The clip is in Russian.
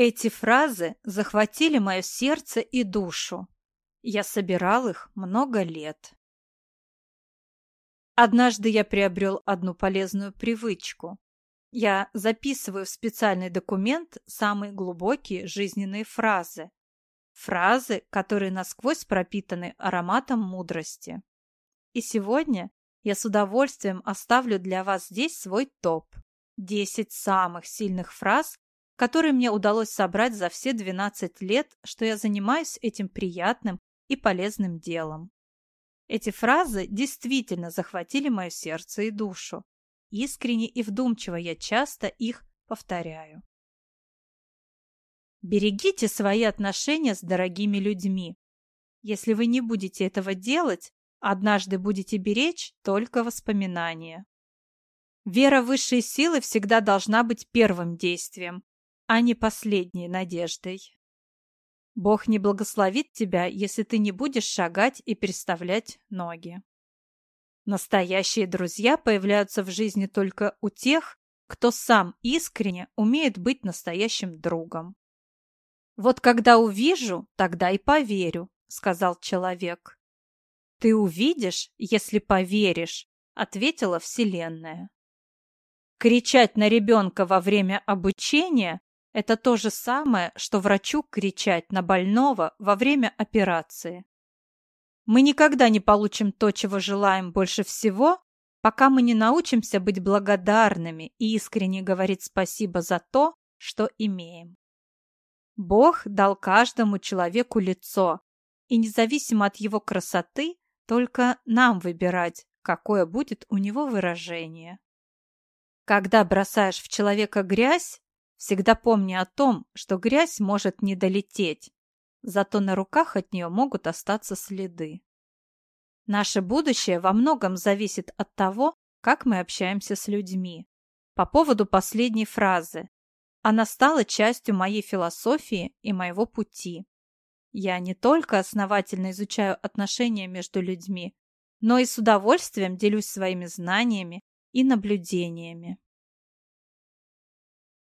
Эти фразы захватили мое сердце и душу. Я собирал их много лет. Однажды я приобрел одну полезную привычку. Я записываю в специальный документ самые глубокие жизненные фразы. Фразы, которые насквозь пропитаны ароматом мудрости. И сегодня я с удовольствием оставлю для вас здесь свой топ. 10 самых сильных фраз, которые мне удалось собрать за все 12 лет, что я занимаюсь этим приятным и полезным делом. Эти фразы действительно захватили мое сердце и душу. Искренне и вдумчиво я часто их повторяю. Берегите свои отношения с дорогими людьми. Если вы не будете этого делать, однажды будете беречь только воспоминания. Вера в высшие силы всегда должна быть первым действием, а не последней надеждой. Бог не благословит тебя, если ты не будешь шагать и переставлять ноги. Настоящие друзья появляются в жизни только у тех, кто сам искренне умеет быть настоящим другом. «Вот когда увижу, тогда и поверю», — сказал человек. «Ты увидишь, если поверишь», — ответила Вселенная. Кричать на ребенка во время обучения это то же самое, что врачу кричать на больного во время операции. Мы никогда не получим то, чего желаем больше всего, пока мы не научимся быть благодарными и искренне говорить спасибо за то, что имеем. Бог дал каждому человеку лицо, и независимо от его красоты, только нам выбирать, какое будет у него выражение. Когда бросаешь в человека грязь, Всегда помни о том, что грязь может не долететь, зато на руках от нее могут остаться следы. Наше будущее во многом зависит от того, как мы общаемся с людьми. По поводу последней фразы. Она стала частью моей философии и моего пути. Я не только основательно изучаю отношения между людьми, но и с удовольствием делюсь своими знаниями и наблюдениями.